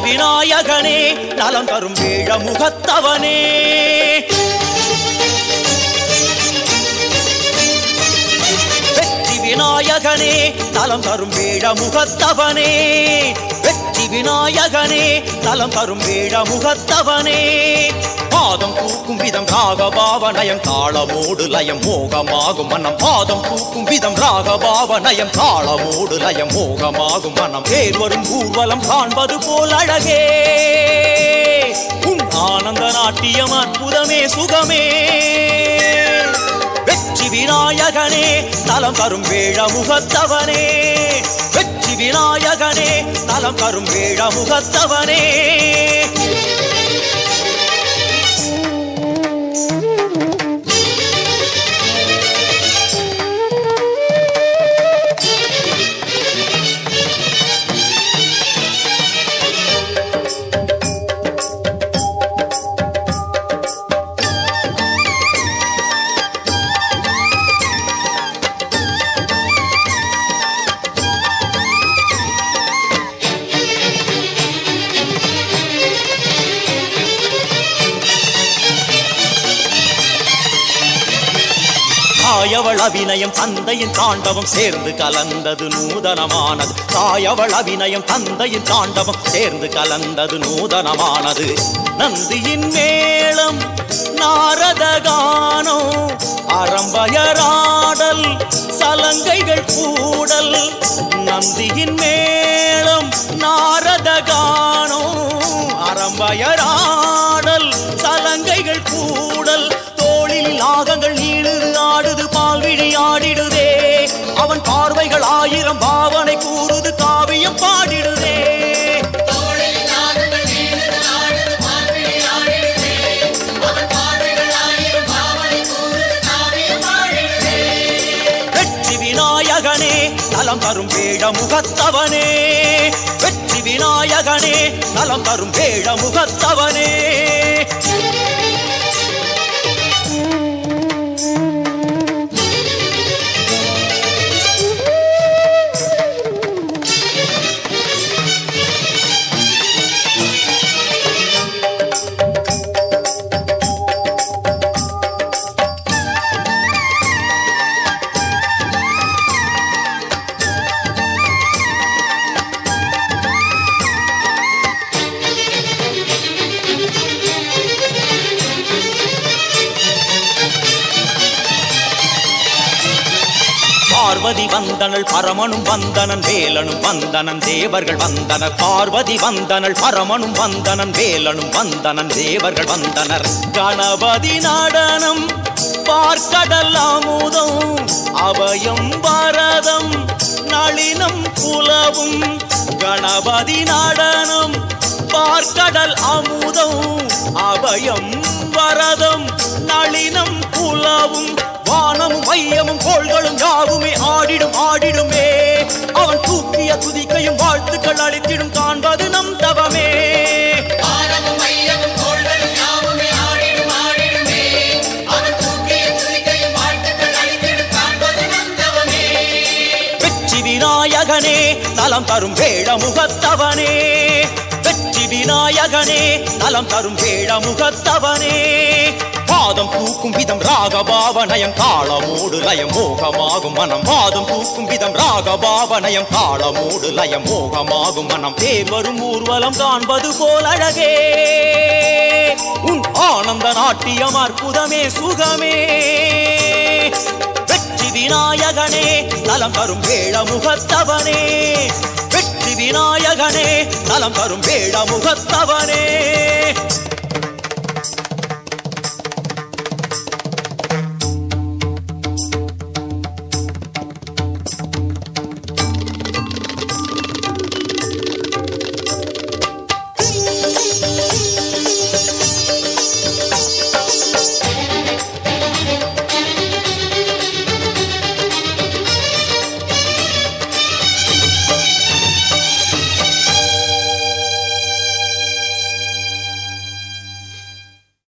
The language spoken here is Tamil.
விநாயகனே நலம் தரும் வேழ முகத்தவனே வெற்றி விநாயகனே நலம் தரும் வேழ முகத்தவனே வெற்றி விநாயகனே நலம் தரும் வேழ முகத்தவனே பாதம் பூக்கும் விதம் ராகபாவ நயம் தாளமோடு லயம் மோகமாகும் மனம். பாதம் பூக்கும் விதம் ராகபாவ நயம் தாளமோடு லயம் மோகமாகும் மனம். தேர் வரும் ஊர்வலம் காண்பது போல் அழகே. உன் ஆனந்த நாட்டியம் அற்புதமே சுகமே. வெற்றி விநாயகனே தலம் தரும் வேழ முகத்தவனே வெற்றி விநாயகனே தலம் தரும் வேழ தாயவள் அபிநயம் தந்தையின் தாண்டவம் சேர்ந்து கலந்தது நூதனமானது. தாயவள் அபிநயம் தந்தையின் தாண்டவம் சேர்ந்து கலந்தது நூதனமானது. நந்தியின் மேளம் நாரத கானம் அறம்பயராடல் சலங்கைகள் கூடல். நந்தியின் மேளம் நாரத கானம் அறம்பயராடல் அவன் பார்வைகள் ஆயிரம் பாவனை கூறுது காவியம் பாடிடுதே. வெற்றி விநாயகனே நலம் தரும் வேழ முகத்தவனே வெற்றி விநாயகனே நலம் தரும் வேழ முகத்தவனே பார்வதி வந்தனள் பரமனும் வந்தனன் வேலனும் வந்தனன் தேவர்கள் வந்தனர். பார்வதி வந்தனள் பரமனும் வந்தனன் வேலனும் வந்தனன் தேவர்கள் வந்தனர். கணபதி நடனம் பார்க்கடல் அமுதம் அவயம் பாரதம் நளினம் புலவும். கணபதி நடனம் பார்க்கடல் அமுதம் அவயம் வரதம் நளினம் புலவும். கோள்களும் யாவுமே ஆடிடும் ஆடிடுமே. அவன் தூக்கிய துதிக்கையும் வாழ்த்துக்கள் அளித்திடும் காண்பது நம் தவமே. விநாயகனே நலம் தரும் வேழ முகத்தவனே வெற்றி விநாயகனே நலம் தரும் வேழ முகத்தவனே பாதம் பூக்கும் விதம் ராகபாவ நயம் தாளமோடு லயம் மோகமாகும் மனம். பாதம் பூக்கும் விதம் ராகபாவ நயம் தாளமோடு லயம் மோகமாகும் மனம். தேர் வரும் ஊர்வலம் காண்பது போல் அழகே. உன் ஆனந்த நாட்டியம் அற்புதமே சுகமே. வெற்றி விநாயகனே நலம் தரும் வேழ முகத்தவனே வெற்றி விநாயகனே நலம் தரும் வேழ முகத்தவனே